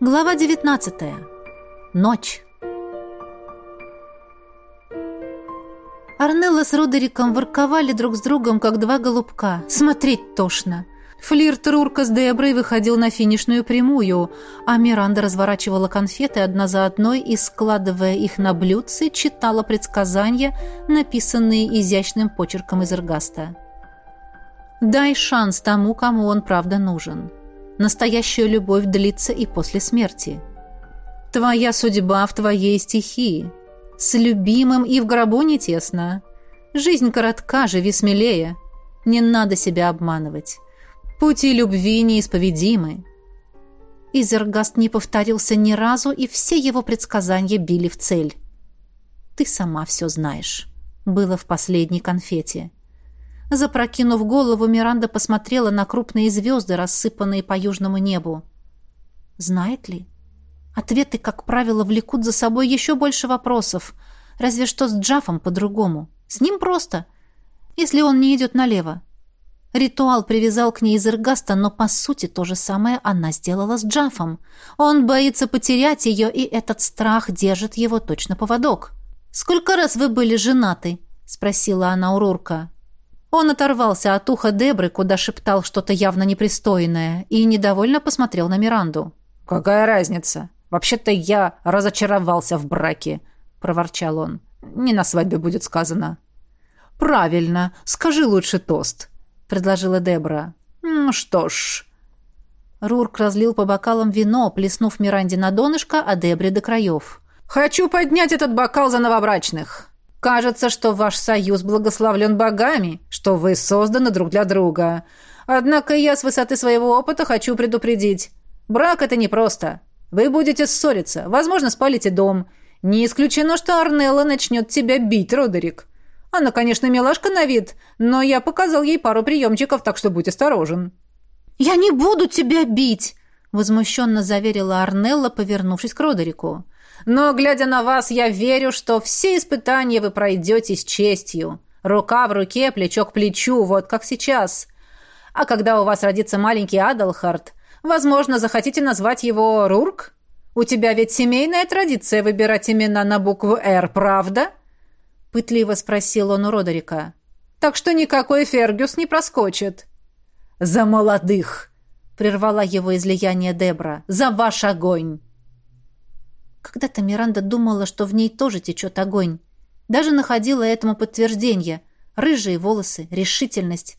Глава 19. Ночь. Арнелла с Родериком ворковали друг с другом, как два голубка. Смотреть тошно. Флирт Рурка с Деброй выходил на финишную прямую, а Миранда разворачивала конфеты одна за одной и, складывая их на блюдце, читала предсказания, написанные изящным почерком из эргаста. «Дай шанс тому, кому он правда нужен. Настоящая любовь длится и после смерти. Твоя судьба в твоей стихии. С любимым и в гробу не тесно. Жизнь коротка, живи смелее. Не надо себя обманывать». Пути любви неисповедимы. Изергаст не повторился ни разу, и все его предсказания били в цель. «Ты сама все знаешь», — было в последней конфете. Запрокинув голову, Миранда посмотрела на крупные звезды, рассыпанные по южному небу. Знает ли? Ответы, как правило, влекут за собой еще больше вопросов. Разве что с Джафом по-другому. С ним просто. Если он не идет налево. Ритуал привязал к ней Изергаста, но, по сути, то же самое она сделала с Джафом. Он боится потерять ее, и этот страх держит его точно поводок. «Сколько раз вы были женаты?» — спросила она у Рурка. Он оторвался от уха Дебры, куда шептал что-то явно непристойное, и недовольно посмотрел на Миранду. «Какая разница? Вообще-то я разочаровался в браке», — проворчал он. «Не на свадьбе будет сказано». «Правильно. Скажи лучше тост», — предложила Дебра. «Ну что ж...» Рурк разлил по бокалам вино, плеснув Миранде на донышко, а Дебре до краев. «Хочу поднять этот бокал за новобрачных. Кажется, что ваш союз благословлен богами, что вы созданы друг для друга. Однако я с высоты своего опыта хочу предупредить. Брак — это непросто. Вы будете ссориться, возможно, спалите дом. Не исключено, что Арнелла начнет тебя бить, Родерик. Она, конечно, милашка на вид, но я показал ей пару приемчиков, так что будь осторожен». «Я не буду тебя бить!» — возмущенно заверила Арнелла, повернувшись к Родерику. «Но, глядя на вас, я верю, что все испытания вы пройдете с честью. Рука в руке, плечо к плечу, вот как сейчас. А когда у вас родится маленький Адалхард, возможно, захотите назвать его Рурк? У тебя ведь семейная традиция выбирать имена на букву «Р», правда?» — пытливо спросил он у Родерика. «Так что никакой Фергюс не проскочит». «За молодых!» — прервала его излияние Дебра. «За ваш огонь!» Когда-то Миранда думала, что в ней тоже течет огонь. Даже находила этому подтверждение. Рыжие волосы, решительность.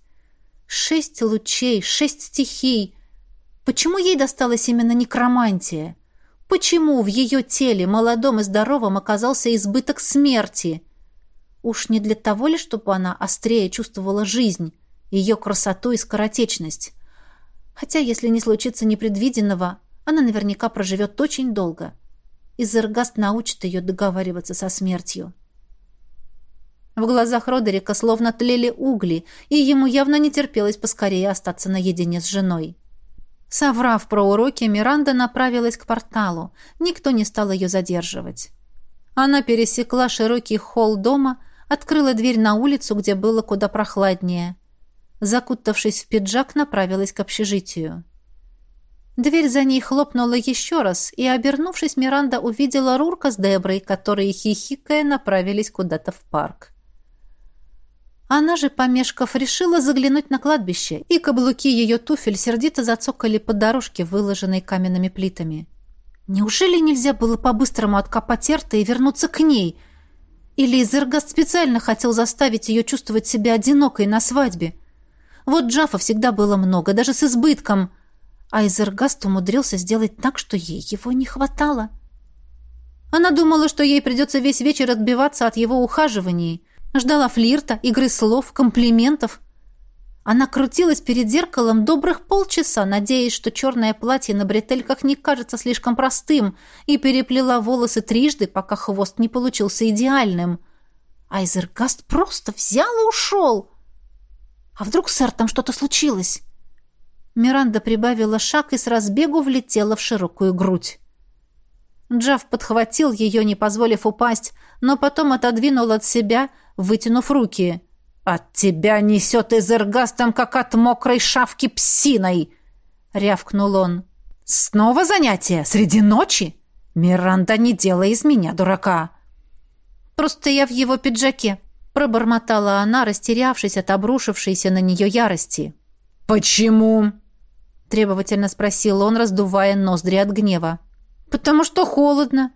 Шесть лучей, шесть стихий. Почему ей досталась именно некромантия? Почему в ее теле, молодом и здоровом, оказался избыток смерти? Уж не для того ли, чтобы она острее чувствовала жизнь, ее красоту и скоротечность? Хотя, если не случится непредвиденного, она наверняка проживет очень долго. И Зергаст научит ее договариваться со смертью. В глазах Родерика словно тлели угли, и ему явно не терпелось поскорее остаться наедине с женой. Соврав про уроки, Миранда направилась к порталу. Никто не стал ее задерживать. Она пересекла широкий холл дома, открыла дверь на улицу, где было куда прохладнее. Закутавшись в пиджак, направилась к общежитию. Дверь за ней хлопнула еще раз, и, обернувшись, Миранда увидела Рурка с Деброй, которые, хихикая, направились куда-то в парк. Она же, помешков, решила заглянуть на кладбище, и каблуки ее туфель сердито зацокали по дорожке, выложенной каменными плитами. Неужели нельзя было по-быстрому откопать Эрта и вернуться к ней? Или Зергаст специально хотел заставить ее чувствовать себя одинокой на свадьбе? Вот Джафа всегда было много, даже с избытком, а Изергаст умудрился сделать так, что ей его не хватало. Она думала, что ей придется весь вечер отбиваться от его ухаживаний, ждала флирта, игры слов, комплиментов. Она крутилась перед зеркалом добрых полчаса, надеясь, что черное платье на бретельках не кажется слишком простым, и переплела волосы трижды, пока хвост не получился идеальным. Айзергаст просто взял и ушел. А вдруг с Эртом что-то случилось? Миранда прибавила шаг и с разбегу влетела в широкую грудь. Джав подхватил ее, не позволив упасть, но потом отодвинул от себя, вытянув руки. «От тебя несет изергастом, как от мокрой шавки псиной!» — рявкнул он. Снова занятие? Среди ночи? Миранда, не делай из меня дурака. Просто я в его пиджаке, пробормотала она, растерявшись от обрушившейся на нее ярости. Почему? требовательно спросил он, раздувая ноздри от гнева. Потому что холодно.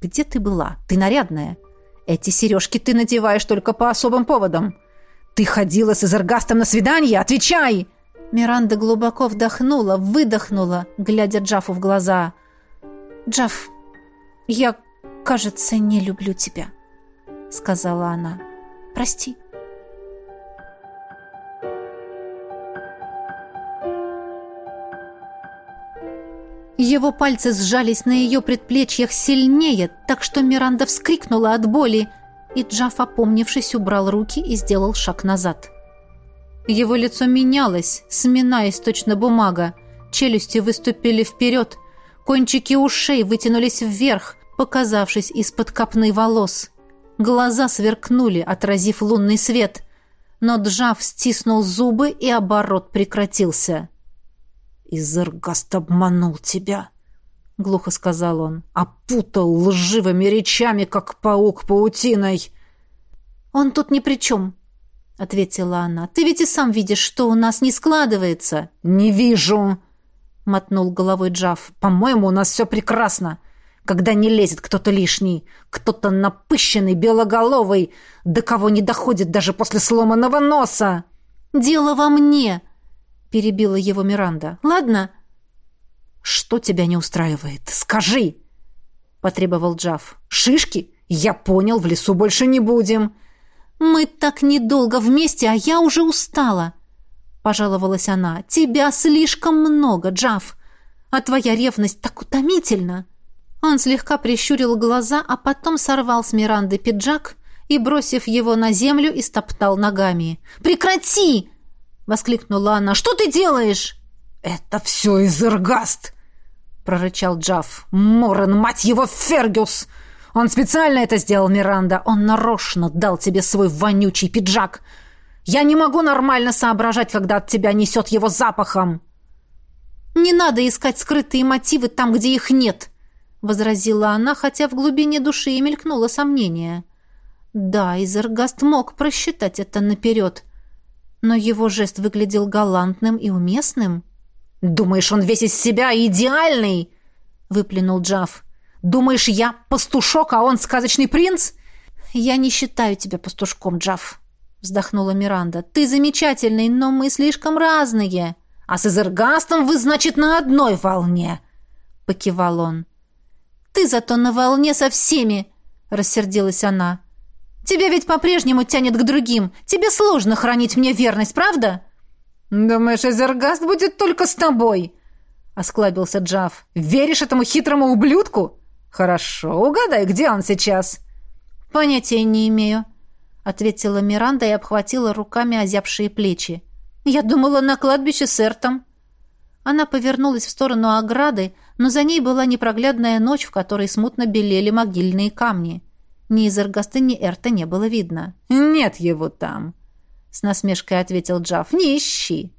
Где ты была? Ты нарядная. Эти сережки ты надеваешь только по особым поводам. Ты ходила с Эзергастом на свидание? Отвечай!» Миранда глубоко вдохнула, выдохнула, глядя Джафу в глаза. «Джаф, я, кажется, не люблю тебя», — сказала она. «Прости». Его пальцы сжались на ее предплечьях сильнее, так что Миранда вскрикнула от боли, и Джаф, опомнившись, убрал руки и сделал шаг назад. Его лицо менялось, сминаясь точно бумага. Челюсти выступили вперед, кончики ушей вытянулись вверх, показавшись из-под копны волос. Глаза сверкнули, отразив лунный свет, но Джав стиснул зубы, и оборот прекратился. «Изергаст обманул тебя», — глухо сказал он. «Опутал лживыми речами, как паук паутиной». «Он тут ни при чем», — ответила она. «Ты ведь и сам видишь, что у нас не складывается». «Не вижу», — мотнул головой Джав. «По-моему, у нас все прекрасно. Когда не лезет кто-то лишний, кто-то напыщенный, белоголовый, до кого не доходит даже после сломанного носа». «Дело во мне», — перебила его Миранда. «Ладно?» «Что тебя не устраивает? Скажи!» — потребовал Джав. «Шишки? Я понял, в лесу больше не будем». «Мы так недолго вместе, а я уже устала», — пожаловалась она. «Тебя слишком много, Джав, а твоя ревность так утомительна». Он слегка прищурил глаза, а потом сорвал с Миранды пиджак и, бросив его на землю, истоптал ногами. «Прекрати!» — воскликнула она. «Что ты делаешь?» «Это все из Иргаст!» — прорычал Джав. «Моррен, мать его, Фергюс! Он специально это сделал, Миранда. Он нарочно дал тебе свой вонючий пиджак. Я не могу нормально соображать, когда от тебя несет его запахом». «Не надо искать скрытые мотивы там, где их нет», — возразила она, хотя в глубине души и мелькнуло сомнение. Да, Изергаст мог просчитать это наперед, но его жест выглядел галантным и уместным. «Думаешь, он весь из себя идеальный?» — выплюнул Джав. Думаешь, я пастушок, а он сказочный принц?» «Я не считаю тебя пастушком, Джав», — вздохнула Миранда. «Ты замечательный, но мы слишком разные». «А с Эзергастом вы, значит, на одной волне», — покивал он. «Ты зато на волне со всеми», — рассердилась она. «Тебя ведь по-прежнему тянет к другим. Тебе сложно хранить мне верность, правда?» «Думаешь, Эзергаст будет только с тобой?» — осклабился Джав. «Веришь этому хитрому ублюдку?» «Хорошо. Угадай, где он сейчас?» «Понятия не имею», — ответила Миранда и обхватила руками озябшие плечи. «Я думала, на кладбище с Эртом». Она повернулась в сторону ограды, но за ней была непроглядная ночь, в которой смутно белели могильные камни. Ни из Эргаста, ни Эрта не было видно. «Нет его там», — с насмешкой ответил Джаф. «Не ищи».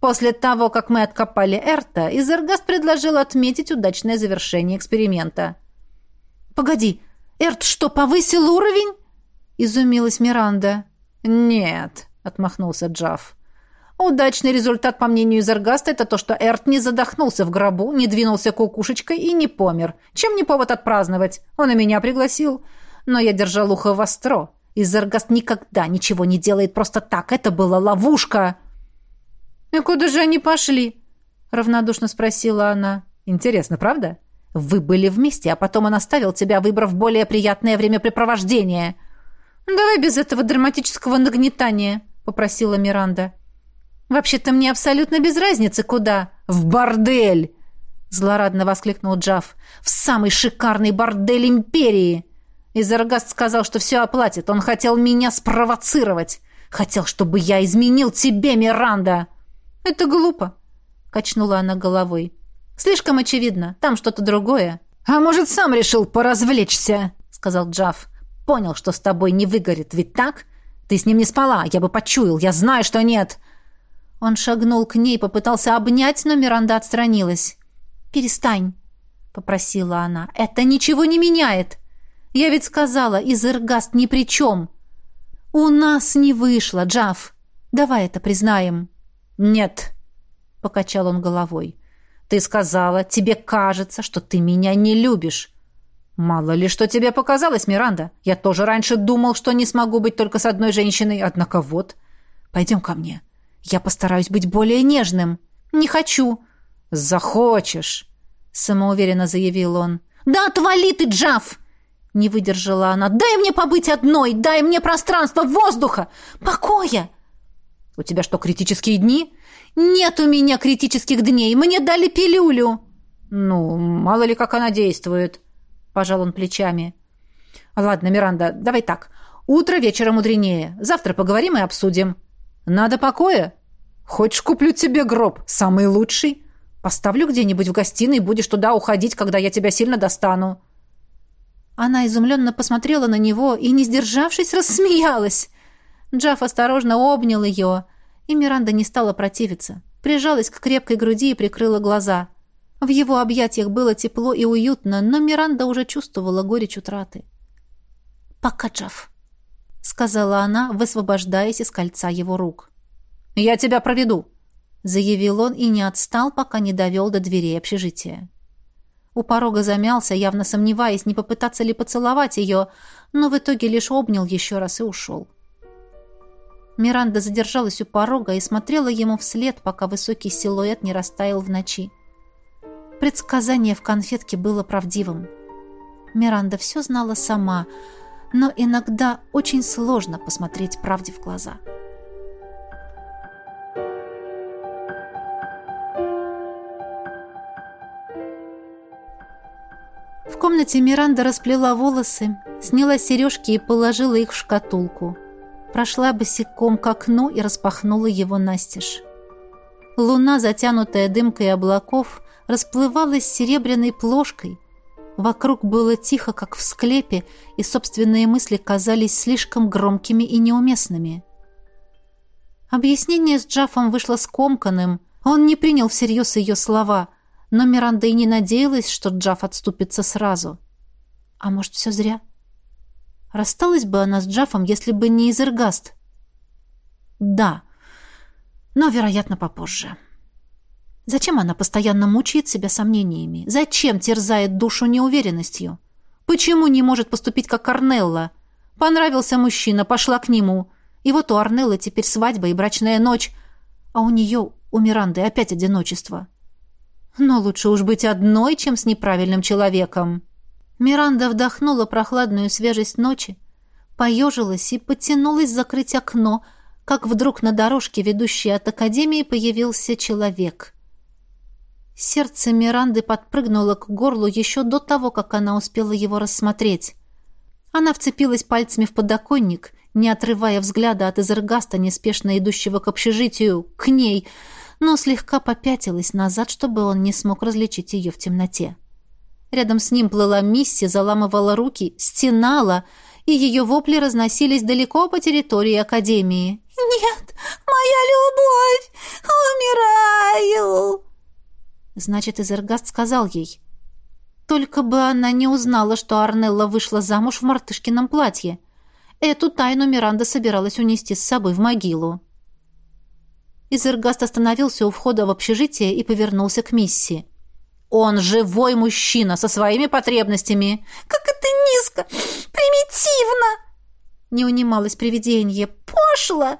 После того, как мы откопали Эрта, Изергаст предложил отметить удачное завершение эксперимента. «Погоди, Эрт что, повысил уровень?» — изумилась Миранда. «Нет», — отмахнулся Джаф. «Удачный результат, по мнению Изергаста, это то, что Эрт не задохнулся в гробу, не двинулся кукушечкой и не помер. Чем не повод отпраздновать? Он и меня пригласил. Но я держал ухо востро. Изергаст никогда ничего не делает просто так. Это была ловушка!» «И куда же они пошли?» — равнодушно спросила она. «Интересно, правда? Вы были вместе, а потом он оставил тебя, выбрав более приятное времяпрепровождение». «Давай без этого драматического нагнетания», — попросила Миранда. «Вообще-то мне абсолютно без разницы, куда». «В бордель!» — злорадно воскликнул Джав. «В самый шикарный бордель империи!» Изергаст сказал, что все оплатит. Он хотел меня спровоцировать. Хотел, чтобы я изменил тебе, Миранда!» «Это глупо», — качнула она головой. «Слишком очевидно. Там что-то другое». «А может, сам решил поразвлечься?» — сказал Джав. «Понял, что с тобой не выгорит, ведь так? Ты с ним не спала, я бы почуял, я знаю, что нет». Он шагнул к ней, попытался обнять, но Миранда отстранилась. «Перестань», — попросила она. «Это ничего не меняет. Я ведь сказала, Изергаст ни при чем. У нас не вышло, Джав. Давай это признаем». «Нет», — покачал он головой. «Ты сказала, тебе кажется, что ты меня не любишь. Мало ли, что тебе показалось, Миранда. Я тоже раньше думал, что не смогу быть только с одной женщиной, однако вот. Пойдем ко мне. Я постараюсь быть более нежным. Не хочу. Захочешь, самоуверенно заявил он. Да отвали ты, Джав! Не выдержала она. Дай мне побыть одной, дай мне пространство, воздуха, покоя. У тебя что, критические дни? Нет у меня критических дней. Мне дали пилюлю. Ну, мало ли как она действует. — пожал он плечами. «Ладно, Миранда, давай так. Утро вечера мудренее. Завтра поговорим и обсудим. Надо покоя? Хочешь, куплю тебе гроб, самый лучший? Поставлю где-нибудь в гостиной, будешь туда уходить, когда я тебя сильно достану». Она изумленно посмотрела на него и, не сдержавшись, рассмеялась. Джаф осторожно обнял ее, и Миранда не стала противиться. Прижалась к крепкой груди и прикрыла глаза — в его объятиях было тепло и уютно, но Миранда уже чувствовала горечь утраты. «Пока, Джав», — сказала она, высвобождаясь из кольца его рук. «Я тебя проведу», — заявил он и не отстал, пока не довел до дверей общежития. У порога замялся, явно сомневаясь, не попытаться ли поцеловать ее, но в итоге лишь обнял еще раз и ушел. Миранда задержалась у порога и смотрела ему вслед, пока высокий силуэт не растаял в ночи. Предсказание в конфетке было правдивым. Миранда все знала сама, но иногда очень сложно посмотреть правде в глаза. В комнате Миранда расплела волосы, сняла сережки и положила их в шкатулку. Прошла босиком к окну и распахнула его настежь. Луна, затянутая дымкой облаков, расплывалась серебряной плошкой. Вокруг было тихо, как в склепе, и собственные мысли казались слишком громкими и неуместными. Объяснение с Джафом вышло скомканным. Он не принял всерьез ее слова, но Миранда и не надеялась, что Джаф отступится сразу. А может, все зря? Рассталась бы она с Джафом, если бы не Изергаст? Да, но, вероятно, попозже. Зачем она постоянно мучает себя сомнениями? Зачем терзает душу неуверенностью? Почему не может поступить как Арнелла? Понравился мужчина, пошла к нему. И вот у Арнеллы теперь свадьба и брачная ночь, а у нее, у Миранды, опять одиночество. Но лучше уж быть одной, чем с неправильным человеком. Миранда вдохнула прохладную свежесть ночи, поежилась и потянулась закрыть окно, как вдруг на дорожке, ведущей от академии, появился человек — Сердце Миранды подпрыгнуло к горлу еще до того, как она успела его рассмотреть. Она вцепилась пальцами в подоконник, не отрывая взгляда от Изергаста, неспешно идущего к общежитию, к ней, но слегка попятилась назад, чтобы он не смог различить ее в темноте. Рядом с ним плыла Мисси, заламывала руки, стенала, и ее вопли разносились далеко по территории Академии. «Нет, моя любовь! Умираю!» Значит, Изергаст сказал ей. Только бы она не узнала, что Арнелла вышла замуж в мартышкином платье. Эту тайну Миранда собиралась унести с собой в могилу. Изергаст остановился у входа в общежитие и повернулся к Мисси. «Он живой мужчина со своими потребностями!» «Как это низко! Примитивно!» Не унималось привидение. «Пошло!»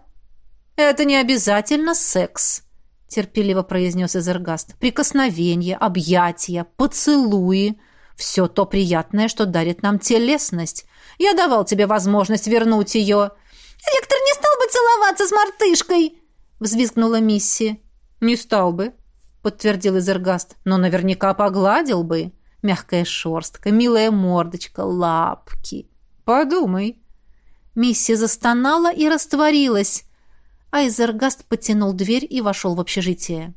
«Это не обязательно секс!» Терпеливо произнес Эзергаст. «Прикосновения, объятия, поцелуи — все то приятное, что дарит нам телесность. Я давал тебе возможность вернуть ее». «Ректор не стал бы целоваться с мартышкой!» — взвизгнула Мисси. «Не стал бы», — подтвердил Эзергаст, «но наверняка погладил бы. Мягкая шерстка, милая мордочка, лапки. Подумай». Мисси застонала и растворилась, Айзергаст потянул дверь и вошел в общежитие.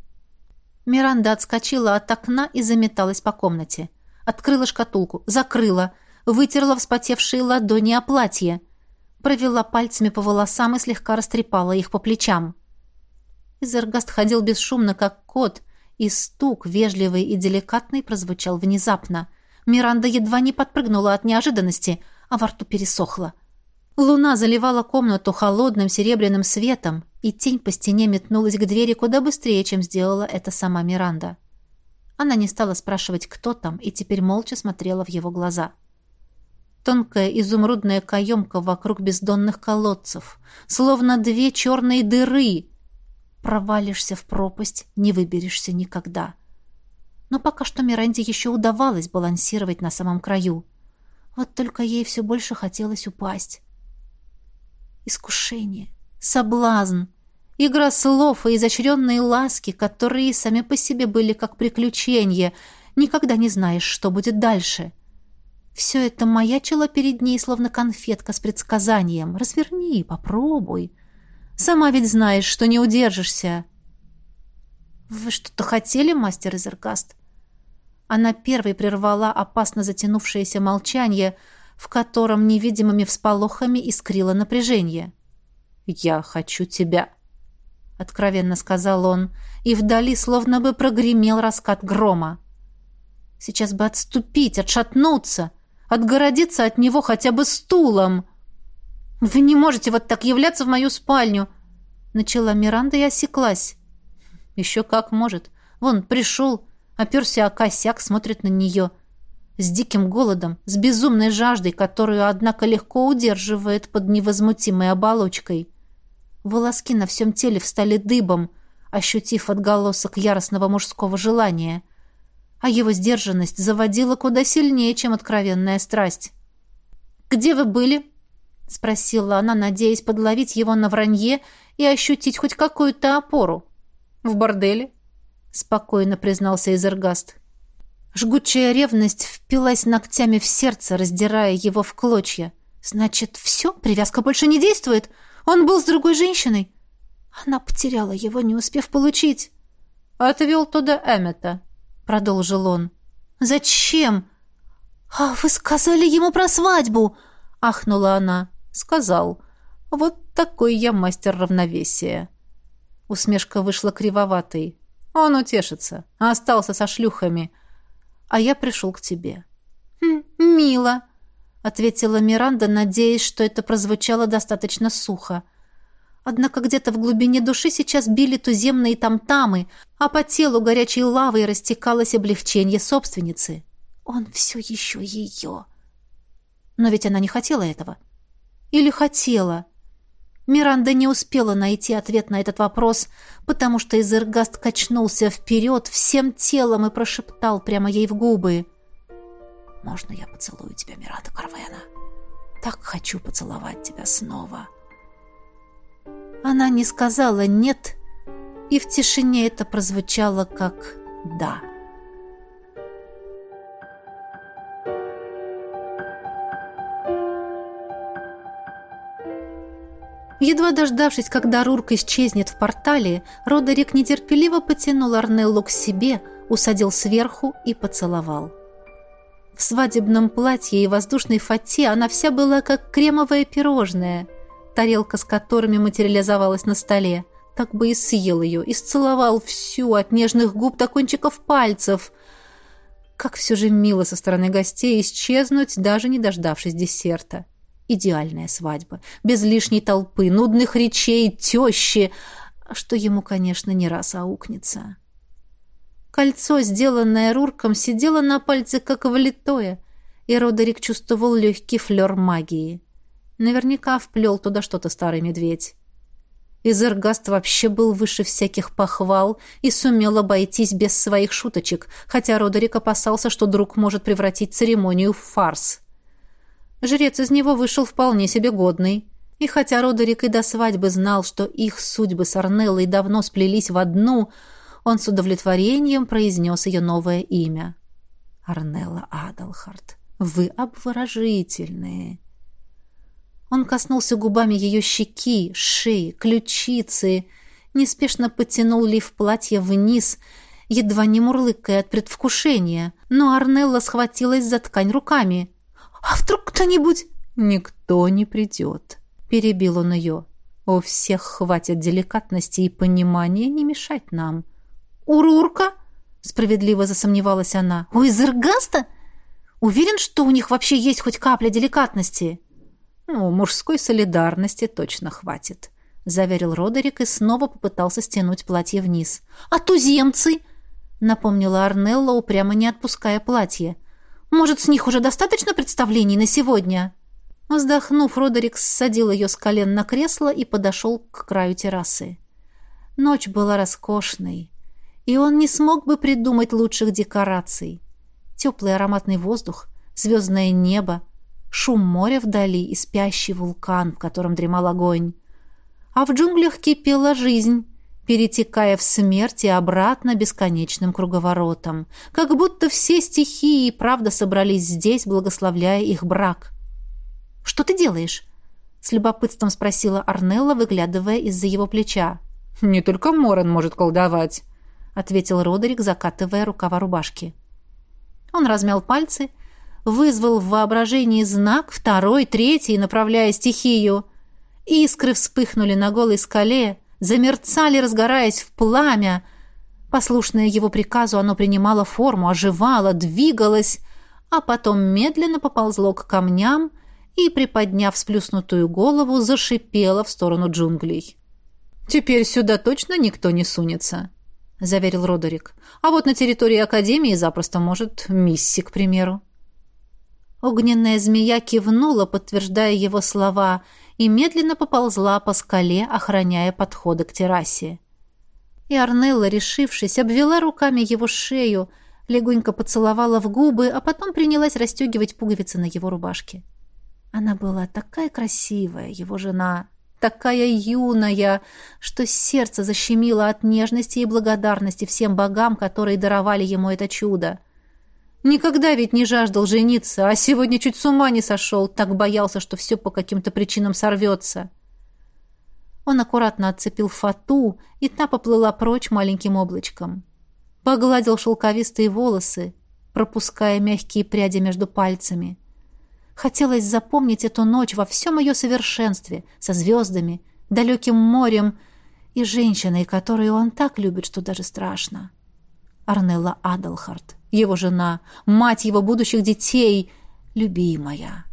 Миранда отскочила от окна и заметалась по комнате. Открыла шкатулку, закрыла, вытерла вспотевшие ладони о платье, провела пальцами по волосам и слегка растрепала их по плечам. Изергаст ходил бесшумно, как кот, и стук, вежливый и деликатный, прозвучал внезапно. Миранда едва не подпрыгнула от неожиданности, а во рту пересохла. Луна заливала комнату холодным серебряным светом, и тень по стене метнулась к двери куда быстрее, чем сделала это сама Миранда. Она не стала спрашивать, кто там, и теперь молча смотрела в его глаза. Тонкая изумрудная каемка вокруг бездонных колодцев, словно две черные дыры. Провалишься в пропасть, не выберешься никогда. Но пока что Миранде еще удавалось балансировать на самом краю. Вот только ей все больше хотелось упасть. Искушение, соблазн, игра слов и изощренные ласки, которые сами по себе были как приключения. Никогда не знаешь, что будет дальше — все это маячило перед ней, словно конфетка с предсказанием. «Разверни, попробуй. Сама ведь знаешь, что не удержишься». «Вы что-то хотели, мастер Изергаст?» Она первой прервала опасно затянувшееся молчание, в котором невидимыми всполохами искрило напряжение. «Я хочу тебя», — откровенно сказал он, и вдали словно бы прогремел раскат грома. «Сейчас бы отступить, отшатнуться», — отгородиться от него хотя бы стулом. «Вы не можете вот так являться в мою спальню!» Начала Миранда и осеклась. «Еще как может. Вон, пришел, оперся о косяк, смотрит на нее. С диким голодом, с безумной жаждой, которую, однако, легко удерживает под невозмутимой оболочкой. Волоски на всем теле встали дыбом, ощутив отголосок яростного мужского желания — а его сдержанность заводила куда сильнее, чем откровенная страсть. «Где вы были?» — спросила она, надеясь подловить его на вранье и ощутить хоть какую-то опору. «В борделе», — спокойно признался Изергаст. Жгучая ревность впилась ногтями в сердце, раздирая его в клочья. «Значит, все? Привязка больше не действует? Он был с другой женщиной?» Она потеряла его, не успев получить. «Отвел туда Эммета», — продолжил он. «Зачем?» «А вы сказали ему про свадьбу!» — ахнула она. «Сказал. Вот такой я мастер равновесия». Усмешка вышла кривоватой. «Он утешится. Остался со шлюхами. А я пришел к тебе». «Хм, «Мило», — ответила Миранда, надеясь, что это прозвучало достаточно сухо. Однако где-то в глубине души сейчас били туземные тамтамы, а по телу горячей лавой растекалось облегчение собственницы. Он все еще ее. Но ведь она не хотела этого. Или хотела? Миранда не успела найти ответ на этот вопрос, потому что Изергаст качнулся вперед всем телом и прошептал прямо ей в губы. «Можно я поцелую тебя, Миранда Карвена? Так хочу поцеловать тебя снова». Она не сказала «нет», и в тишине это прозвучало как «да». Едва дождавшись, когда Рурк исчезнет в портале, Родерик нетерпеливо потянул Арнеллу к себе, усадил сверху и поцеловал. В свадебном платье и воздушной фате она вся была как кремовое пирожное – тарелка с которыми материализовалась на столе. Так бы и съел ее, и сцеловал всю, от нежных губ до кончиков пальцев. Как все же мило со стороны гостей исчезнуть, даже не дождавшись десерта. Идеальная свадьба, без лишней толпы, нудных речей, тещи, что ему, конечно, не раз аукнется. Кольцо, сделанное Рурком, сидело на пальце как влитое, и Родерик чувствовал легкий флер магии. Наверняка вплел туда что-то старый медведь. Изергаст вообще был выше всяких похвал и сумел обойтись без своих шуточек, хотя Родерик опасался, что друг может превратить церемонию в фарс. Жрец из него вышел вполне себе годный. И хотя Родерик и до свадьбы знал, что их судьбы с Арнеллой давно сплелись в одну, он с удовлетворением произнес ее новое имя. «Арнелла Адалхарт, вы обворожительные!» Он коснулся губами ее щеки, шеи, ключицы, неспешно потянул лиф платья вниз, едва не мурлыкая от предвкушения. Но Арнелла схватилась за ткань руками. «А вдруг кто-нибудь...» «Никто не придет», — перебил он ее. «У всех хватит деликатности и понимания не мешать нам». «Урурка?» Справедливо засомневалась она. «У Изергаста? Уверен, что у них вообще есть хоть капля деликатности?» «Ну, мужской солидарности точно хватит», — заверил Родерик и снова попытался стянуть платье вниз. «А туземцы?» — напомнила Арнелла, упрямо не отпуская платье. «Может, с них уже достаточно представлений на сегодня?» Вздохнув, Родерик ссадил ее с колен на кресло и подошел к краю террасы. Ночь была роскошной, и он не смог бы придумать лучших декораций. Теплый ароматный воздух, звездное небо, шум моря вдали и спящий вулкан, в котором дремал огонь. А в джунглях кипела жизнь, перетекая в смерть и обратно бесконечным круговоротом, как будто все стихии и правда собрались здесь, благословляя их брак. «Что ты делаешь?» — с любопытством спросила Арнелла, выглядывая из-за его плеча. «Не только Моран может колдовать», — ответил Родерик, закатывая рукава рубашки. Он размял пальцы, вызвал в воображении знак, второй, третий, направляя стихию. Искры вспыхнули на голой скале, замерцали, разгораясь в пламя. Послушное его приказу, оно принимало форму, оживало, двигалось, а потом медленно поползло к камням и, приподняв сплюснутую голову, зашипело в сторону джунглей. «Теперь сюда точно никто не сунется», — заверил Родерик. «А вот на территории Академии запросто может Мисси, к примеру». Огненная змея кивнула, подтверждая его слова, и медленно поползла по скале, охраняя подходы к террасе. И Арнелла, решившись, обвела руками его шею, легонько поцеловала в губы, а потом принялась расстегивать пуговицы на его рубашке. Она была такая красивая, его жена, такая юная, что сердце защемило от нежности и благодарности всем богам, которые даровали ему это чудо. Никогда ведь не жаждал жениться, а сегодня чуть с ума не сошел, так боялся, что все по каким-то причинам сорвется. Он аккуратно отцепил фату, и та поплыла прочь маленьким облачком. Погладил шелковистые волосы, пропуская мягкие пряди между пальцами. Хотелось запомнить эту ночь во всем ее совершенстве, со звездами, далеким морем и женщиной, которую он так любит, что даже страшно. Арнелла Адалхарт, его жена, мать его будущих детей, любимая.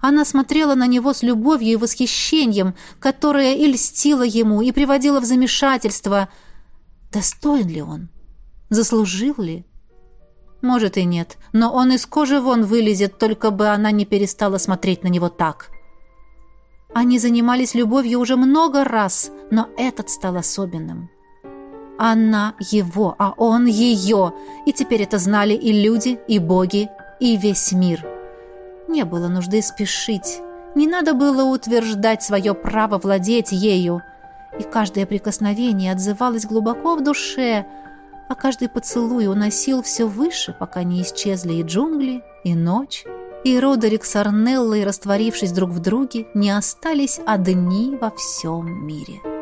Она смотрела на него с любовью и восхищением, которое и льстило ему, и приводило в замешательство. Достоин ли он? Заслужил ли? Может и нет, но он из кожи вон вылезет, только бы она не перестала смотреть на него так. Они занимались любовью уже много раз, но этот стал особенным. Она его, а он ее, и теперь это знали и люди, и боги, и весь мир. Не было нужды спешить, не надо было утверждать свое право владеть ею, и каждое прикосновение отзывалось глубоко в душе – а каждый поцелуй уносил все выше, пока не исчезли и джунгли, и ночь, и Родерик с Арнеллой, растворившись друг в друге, не остались одни во всем мире.